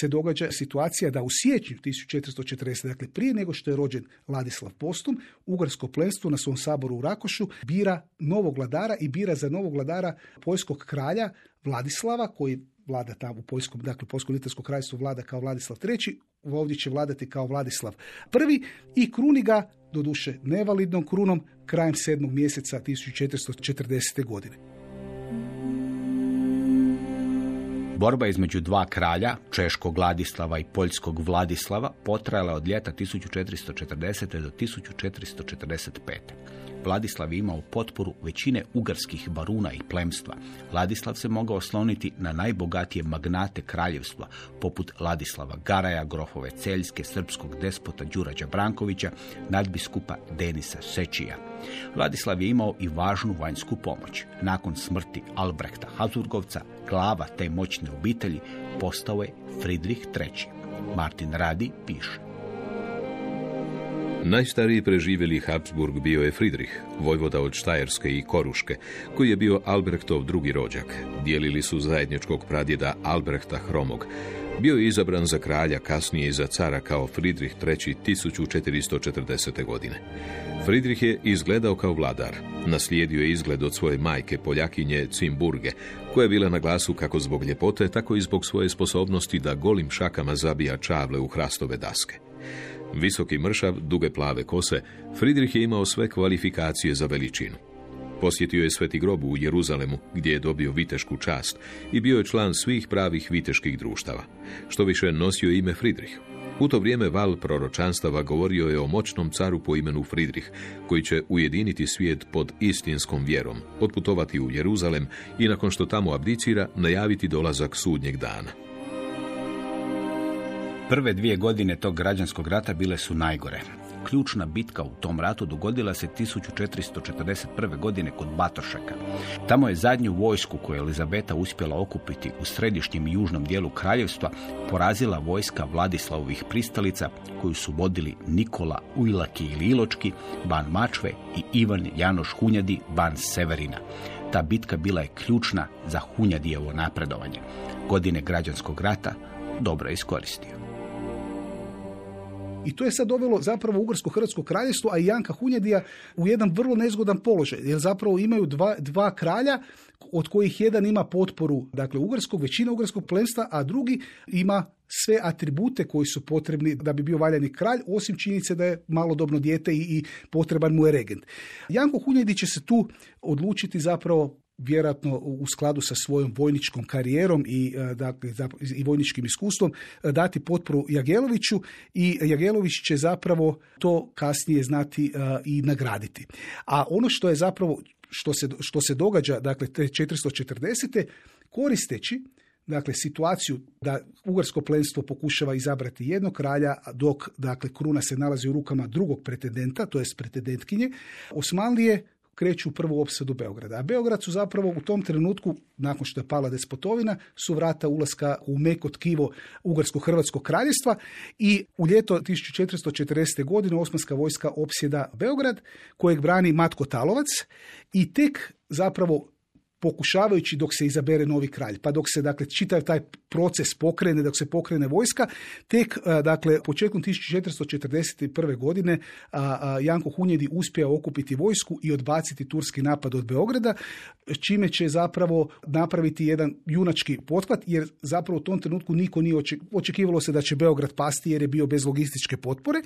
se događa situacija da u siječnju 1440. dakle prije nego što je rođen Ladislav Postum, ugarsko plenstvo na svom saboru u Rakošu bira novog vladara i bira za novog vladara poljskog kralja Vladislava, koji vlada tamo u Poljskom, dakle Poljsko-Litavsko kraljstvo vlada kao Vladislav III, ovdje će vladati kao Vladislav I i kruni ga, doduše nevalidnom krunom, krajem sedmog mjeseca 1440. godine. Borba između dva kralja, češkog Vladislava i poljskog Vladislava, potrajala od ljeta 1440. do 1445. Vladislav je imao potporu većine ugarskih baruna i plemstva. Vladislav se mogao osloniti na najbogatije magnate kraljevstva, poput Vladislava Garaja, grofove Celjske, srpskog despota Đurađa Brankovića, nadbiskupa Denisa Sečija. Vladislav je imao i važnu vanjsku pomoć. Nakon smrti Albrehta Hazurgovca, glava te moćne obitelji, postao je Fridrih III. Martin Radi piše. Najstariji preživjeli Habsburg bio je Friedrich, vojvoda od Štajerske i Koruške, koji je bio Albrechtov drugi rođak. Dijelili su zajedničkog pradjeda Albrehta Hromog. Bio je izabran za kralja, kasnije i za cara kao Friedrich III. 1440. godine. Friedrich je izgledao kao vladar. Naslijedio je izgled od svoje majke, Poljakinje Cimburge, koja je bila na glasu kako zbog ljepote, tako i zbog svoje sposobnosti da golim šakama zabija čavle u hrastove daske. Visoki mršav, duge plave kose, Friedrich je imao sve kvalifikacije za veličinu. Posjetio je Sveti grob u Jeruzalemu, gdje je dobio vitešku čast i bio je član svih pravih viteških društava. Što više nosio ime Fridrih. U to vrijeme val proročanstava govorio je o moćnom caru po imenu Fridrih, koji će ujediniti svijet pod istinskom vjerom, otputovati u Jeruzalem i nakon što tamo abdicira, najaviti dolazak sudnjeg dana. Prve dvije godine tog građanskog rata bile su najgore. Ključna bitka u tom ratu dogodila se 1441. godine kod Batošaka. Tamo je zadnju vojsku koju je Elizabeta uspjela okupiti u središnjem i južnom dijelu kraljevstva porazila vojska Vladislavovih pristalica koju su vodili Nikola Ujlaki ili Iločki, ban Mačve i Ivan Janoš Hunjadi, ban Severina. Ta bitka bila je ključna za Hunjadijevo napredovanje. Godine građanskog rata dobro je iskoristio. I to je sad dovelo zapravo Ugarsko-Hrvatsko kraljevstvo, a i Janka Hunjedija u jedan vrlo nezgodan položaj, jer zapravo imaju dva, dva kralja od kojih jedan ima potporu dakle ugarskog, većina ugarskog plemstva, a drugi ima sve atribute koji su potrebni da bi bio valjani kralj, osim činjenice da je malodobno dijete i, i potreban mu je regent. Janko Hunjedi će se tu odlučiti zapravo vjerojatno u skladu sa svojom vojničkom karijerom i, e, dakle, i vojničkim iskustvom e, dati potporu Jageloviću i Jagelović će zapravo to kasnije znati e, i nagraditi. A ono što je zapravo što se, što se događa dakle te 440. koristeći dakle situaciju da ugarsko plenstvo pokušava izabrati jednog kralja, dok dakle kruna se nalazi u rukama drugog pretendenta, to jest pretendentkinje, Osmanlije kreću u prvu opsadu Beograda. A Beograd su zapravo u tom trenutku, nakon što je pala despotovina, su vrata ulaska u meko tkivo Ugarsko-Hrvatskog kraljevstva i u ljeto 1440. godine Osmanska vojska opsjeda Beograd, kojeg brani Matko Talovac i tek zapravo pokušavajući dok se izabere novi kralj, pa dok se dakle čitav taj proces pokrene, dok se pokrene vojska, tek dakle početkom 1441. godine Janko Hunjedi uspije okupiti vojsku i odbaciti turski napad od Beograda, čime će zapravo napraviti jedan junački pothvat, jer zapravo u tom trenutku niko nije očekivalo se da će Beograd pasti jer je bio bez logističke potpore,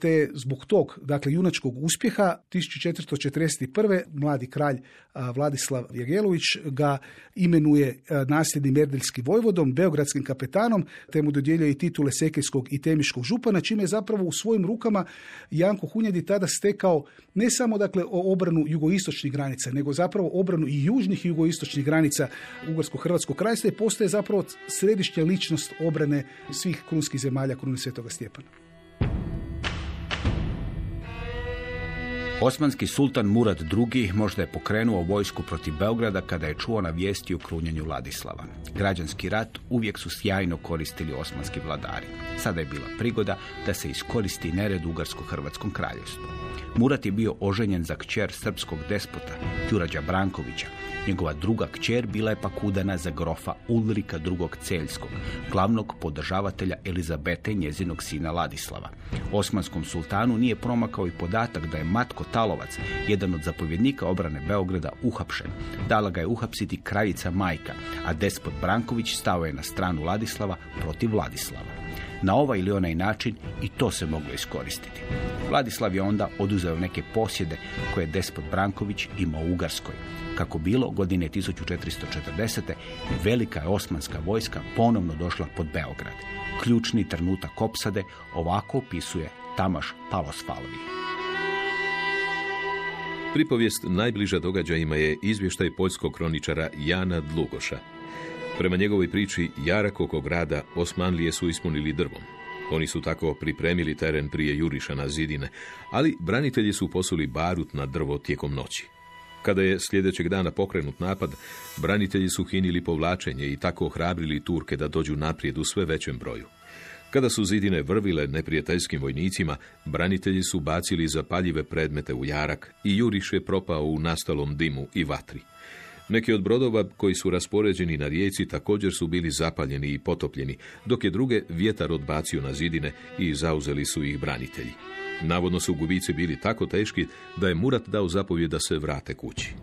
te zbog tog dakle junačkog uspjeha 1441. mladi kralj Vladislav Jagel ga imenuje e, nasljednim merdeljski vojvodom, beogradskim kapetanom, te mu dodjeljuje i titule sekijskog i temiškog župana, čime je zapravo u svojim rukama Janko Hunjadi tada stekao ne samo dakle obranu jugoistočnih granica, nego zapravo obranu i južnih i jugoistočnih granica Ugarsko-Hrvatskog krajstva i postaje zapravo središnja ličnost obrane svih krunskih zemalja krune Svetoga Stjepana. Osmanski sultan Murad II. možda je pokrenuo vojsku protiv Beograda kada je čuo na vijesti o krunjenju Ladislava. Građanski rat uvijek su sjajno koristili osmanski vladari. Sada je bila prigoda da se iskoristi nered Ugarsko-Hrvatskom kraljevstvu. Murat je bio oženjen za kćer srpskog despota, Đurađa Brankovića, Njegova druga kćer bila je pak udana za grofa Ulrika II. Celjskog, glavnog podržavatelja Elizabete njezinog sina Ladislava. Osmanskom sultanu nije promakao i podatak da je Matko Talovac, jedan od zapovjednika obrane Beograda, uhapšen. Dala ga je uhapsiti kraljica majka, a despot Branković stao je na stranu Ladislava protiv Vladislava. Na ovaj ili onaj način i to se moglo iskoristiti. Vladislav je onda oduzeo neke posjede koje je despot Branković imao u Ugarskoj. Kako bilo, godine 1440. velika je osmanska vojska ponovno došla pod Beograd. Ključni trenutak opsade ovako opisuje Tamaš Palosfalvi. Pripovijest najbliža događajima je izvještaj poljskog kroničara Jana Dlugoša. Prema njegovoj priči, jarak oko grada Osmanlije su ispunili drvom. Oni su tako pripremili teren prije juriša na zidine, ali branitelji su posuli barut na drvo tijekom noći. Kada je sljedećeg dana pokrenut napad, branitelji su hinili povlačenje i tako ohrabrili Turke da dođu naprijed u sve većem broju. Kada su zidine vrvile neprijateljskim vojnicima, branitelji su bacili zapaljive predmete u jarak i juriš je propao u nastalom dimu i vatri. Neki od brodova koji su raspoređeni na rijeci također su bili zapaljeni i potopljeni, dok je druge vjetar odbacio na zidine i zauzeli su ih branitelji. Navodno su gubici bili tako teški da je Murat dao zapovjed da se vrate kući.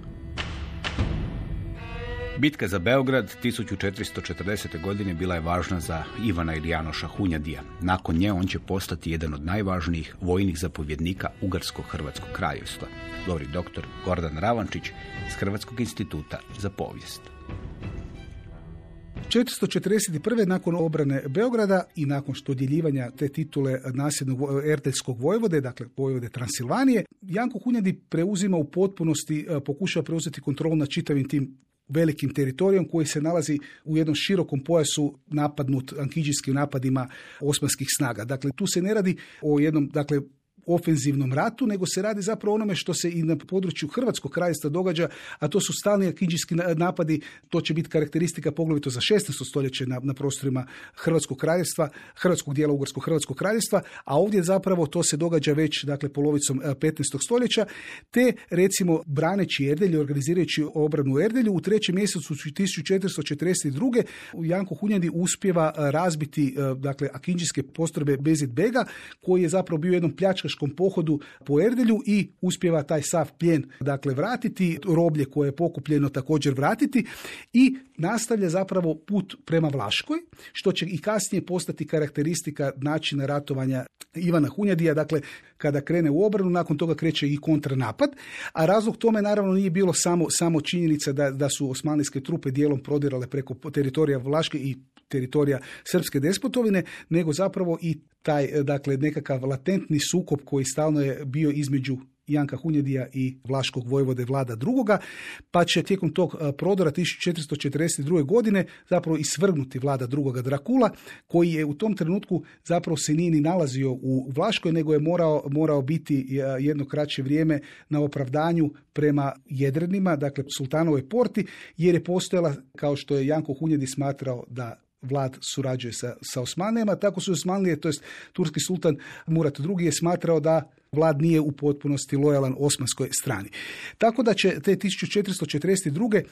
Bitka za Beograd 1440. godine bila je važna za Ivana Ilijanoša Hunjadija. Nakon nje on će postati jedan od najvažnijih vojnih zapovjednika Ugarsko-Hrvatskog kraljevstva. Govori doktor Gordan Ravančić iz Hrvatskog instituta za povijest. 441. nakon obrane Beograda i nakon što djeljivanja te titule nasljednog erteljskog vojvode, dakle vojvode Transilvanije, Janko Hunjadi preuzima u potpunosti, e, pokušava preuzeti kontrolu nad čitavim tim velikim teritorijom koji se nalazi u jednom širokom pojasu napadnut ankidžijskim napadima osmanskih snaga. Dakle, tu se ne radi o jednom, dakle, ofenzivnom ratu, nego se radi zapravo onome što se i na području Hrvatskog kraljevstva događa, a to su stalni akinđijski napadi, to će biti karakteristika poglavito za 16. stoljeće na, na prostorima Hrvatskog kraljevstva, Hrvatskog dijela Ugarskog Hrvatskog kraljevstva, a ovdje zapravo to se događa već dakle polovicom 15. E, stoljeća, te recimo braneći Erdelju, organizirajući obranu Erdelju, u trećem mjesecu 1442. Janko Hunjadi uspjeva e, razbiti e, dakle akinđijske postrojbe Bezid Bega, koji je zapravo bio jednom pljačka pohodu po Erdelju i uspjeva taj sav plijen dakle vratiti, roblje koje je pokupljeno također vratiti i nastavlja zapravo put prema Vlaškoj, što će i kasnije postati karakteristika načina ratovanja Ivana Hunjadija, dakle kada krene u obranu, nakon toga kreće i kontranapad, a razlog tome naravno nije bilo samo, samo činjenica da, da su osmanlijske trupe dijelom prodirale preko teritorija Vlaške i teritorija srpske despotovine, nego zapravo i taj dakle nekakav latentni sukob koji stalno je bio između Janka Hunjedija i Vlaškog vojvode Vlada drugoga, pa će tijekom tog prodora 1442. godine zapravo isvrgnuti Vlada drugoga Drakula, koji je u tom trenutku zapravo se nije ni nalazio u Vlaškoj, nego je morao, morao biti jedno kraće vrijeme na opravdanju prema Jedrenima, dakle sultanovoj porti, jer je postojala, kao što je Janko Hunjedi smatrao da vlad surađuje sa, sa Osmanijama, tako su Osmanlije, to jest turski sultan Murat II je smatrao da vlad nije u potpunosti lojalan osmanskoj strani. Tako da će te 1442.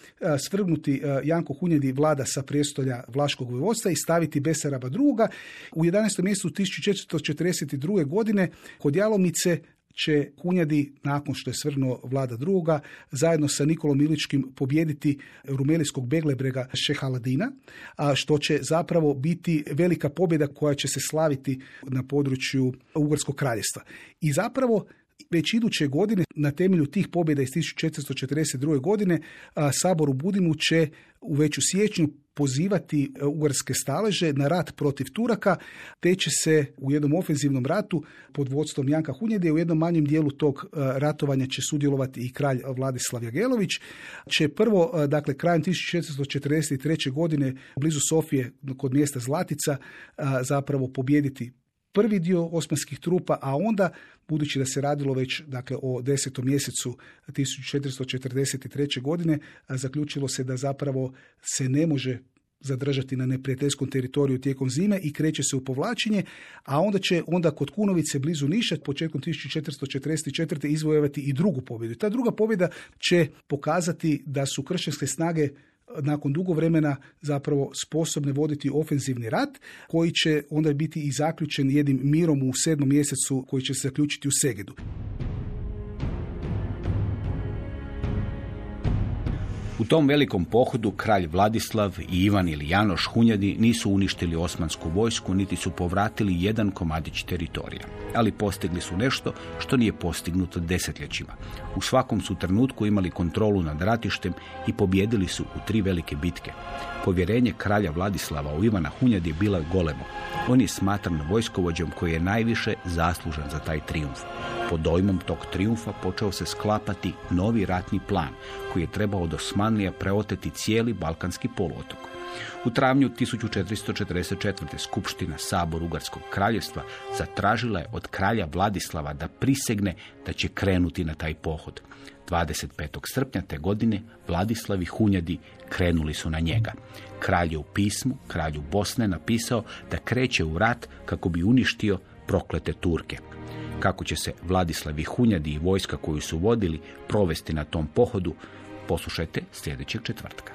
svrgnuti Janko Hunjedi vlada sa prijestolja Vlaškog vojvodstva i staviti Besaraba II. U 11. mjesecu 1442. godine kod Jalomice će Hunjadi, nakon što je svrnuo vlada drugoga, zajedno sa Nikolom Iličkim pobijediti rumelijskog Beglebrega Šehaladina, a što će zapravo biti velika pobjeda koja će se slaviti na području Ugarskog kraljestva. I zapravo već iduće godine na temelju tih pobjeda iz 1442. godine Sabor u Budimu će u veću siječnju pozivati e, ugarske staleže na rat protiv Turaka, te će se u jednom ofenzivnom ratu pod vodstvom Janka Hunjede u jednom manjem dijelu tog e, ratovanja će sudjelovati i kralj Vladislav Jagelović. Će prvo, e, dakle, krajem 1443. godine blizu Sofije kod mjesta Zlatica zapravo pobijediti prvi dio osmanskih trupa, a onda, budući da se radilo već dakle, o desetom mjesecu 1443. godine, zaključilo se da zapravo se ne može zadržati na neprijateljskom teritoriju tijekom zime i kreće se u povlačenje, a onda će onda kod Kunovice blizu Niša početkom 1444. izvojevati i drugu pobjedu. Ta druga pobjeda će pokazati da su kršćanske snage nakon dugo vremena zapravo sposobne voditi ofenzivni rat koji će onda biti i zaključen jednim mirom u sedmom mjesecu koji će se zaključiti u Segedu. U tom velikom pohodu kralj Vladislav i Ivan ili Janoš Hunjadi nisu uništili osmansku vojsku, niti su povratili jedan komadić teritorija. Ali postigli su nešto što nije postignuto desetljećima. U svakom su trenutku imali kontrolu nad ratištem i pobjedili su u tri velike bitke. Povjerenje kralja Vladislava u Ivana Hunjadi je bilo golemo. On je smatran vojskovođom koji je najviše zaslužan za taj triumf. Pod dojmom tog triumfa počeo se sklapati novi ratni plan koji je trebao od Osmanlija preoteti cijeli Balkanski poluotok. U travnju 1444. Skupština Sabor Ugarskog kraljevstva zatražila je od kralja Vladislava da prisegne da će krenuti na taj pohod. 25. srpnja te godine Vladislavi Hunjadi krenuli su na njega. Kralj je u pismu, kralju Bosne, napisao da kreće u rat kako bi uništio proklete Turke. Kako će se Vladislavi Hunjadi i vojska koju su vodili provesti na tom pohodu, poslušajte sljedećeg četvrtka.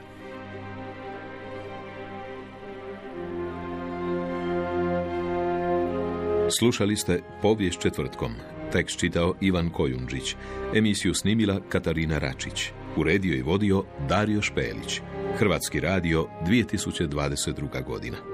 Slušali ste povijest četvrtkom. Tekst čitao Ivan Kojundžić. Emisiju snimila Katarina Račić. Uredio i vodio Dario Špelić. Hrvatski radio 2022. godina.